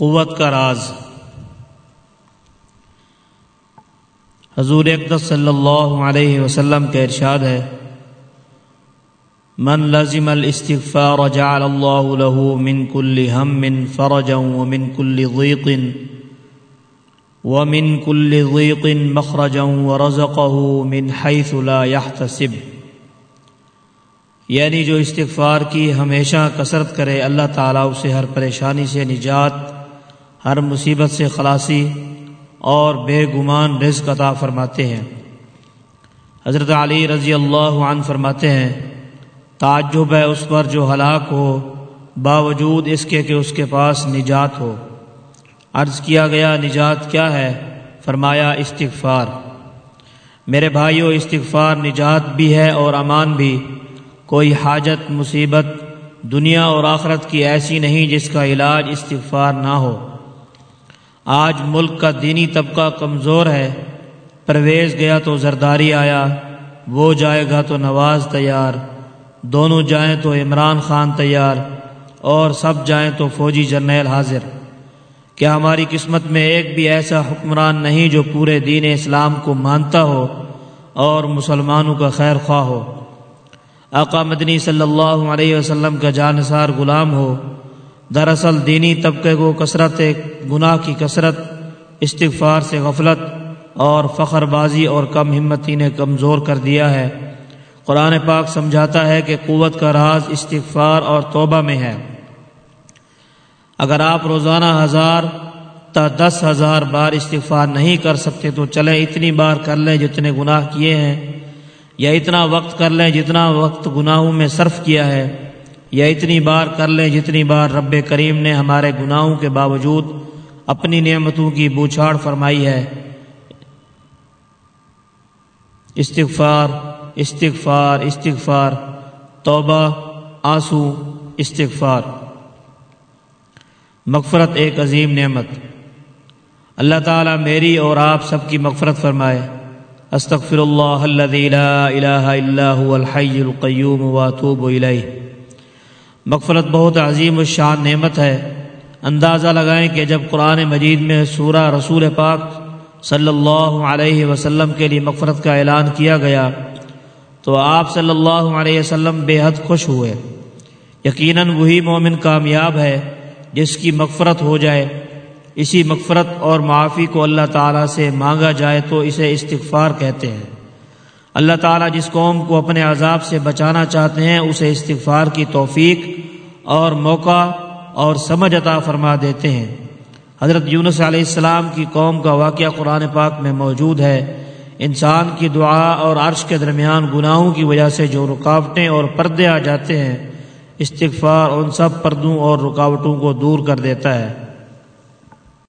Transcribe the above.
قوت کا راز۔ حضور اقدس صلی اللہ علیہ وسلم کا ارشاد ہے، من لزم الاستغفار جعل اللہ له من كل هم فرجا ومن كل ضيق ومن كل ضيق مخرجا ورزقه من حيث لا يحتسب یعنی جو استغفار کی ہمیشہ کثرت کرے، اللہ تعالیٰ اسے ہر پریشانی سے نجات ہر مصیبت سے خلاصی اور بے گمان رزق عطا فرماتے ہیں۔ حضرت علی رضی اللہ عنہ فرماتے ہیں، تعجب ہے اس پر جو ہلاک ہو، باوجود اس کے کہ اس کے پاس نجات ہو۔ عرض کیا گیا، نجات کیا ہے؟ فرمایا، استغفار۔ میرے بھائیوں استغفار نجات بھی ہے اور امان بھی۔ کوئی حاجت، مصیبت دنیا اور آخرت کی ایسی نہیں جس کا علاج استغفار نہ ہو۔ آج ملک کا دینی طبقہ کمزور ہے، پرویز گیا تو زرداری آیا، وہ جائے گا تو نواز تیار، دونوں جائیں تو عمران خان تیار، اور سب جائیں تو فوجی جرنیل حاضر۔ کیا ہماری قسمت میں ایک بھی ایسا حکمران نہیں جو پورے دین اسلام کو مانتا ہو اور مسلمانوں کا خیر خواہ ہو؟ آقا مدنی صلی اللہ علیہ وسلم کا جانصار غلام ہو۔ دراصل دینی طبقے کو کثرت گناہ کی کثرت، استغفار سے غفلت اور فخر بازی اور کم ہمتی نے کمزور کر دیا ہے۔ قرآن پاک سمجھاتا ہے کہ قوت کا راز استغفار اور توبہ میں ہے۔ اگر آپ روزانہ ہزار تا دس ہزار بار استغفار نہیں کر سکتے تو چلیں اتنی بار کر لیں جتنے گناہ کیے ہیں، یا اتنا وقت کر لیں جتنا وقت گناہوں میں صرف کیا ہے۔ یا اتنی بار کر لیں جتنی بار رب کریم نے ہمارے گناہوں کے باوجود اپنی نعمتوں کی بوچھاڑ فرمائی ہے۔ استغفار استغفار استغفار، توبہ، آنسو، استغفار۔ مغفرت ایک عظیم نعمت۔ اللہ تعالیٰ میری اور آپ سب کی مغفرت فرمائے۔ استغفر اللہ الذي لا الہ الا هو الحی القیوم واتوب الیہ۔ مغفرت بہت عظیم الشان نعمت ہے۔ اندازہ لگائیں کہ جب قرآن مجید میں سورہ رسول پاک صلی اللہ علیہ وسلم کے لیے مغفرت کا اعلان کیا گیا تو آپ صلی اللہ علیہ وسلم بے حد خوش ہوئے۔ یقیناً وہی مومن کامیاب ہے جس کی مغفرت ہو جائے۔ اسی مغفرت اور معافی کو اللہ تعالیٰ سے مانگا جائے تو اسے استغفار کہتے ہیں۔ اللہ تعالیٰ جس قوم کو اپنے عذاب سے بچانا چاہتے ہیں، اسے استغفار کی توفیق اور موقع اور سمجھ عطا فرما دیتے ہیں۔ حضرت یونس علیہ السلام کی قوم کا واقعہ قرآن پاک میں موجود ہے۔ انسان کی دعا اور عرش کے درمیان گناہوں کی وجہ سے جو رکاوٹیں اور پردے آ جاتے ہیں، استغفار ان سب پردوں اور رکاوٹوں کو دور کر دیتا ہے۔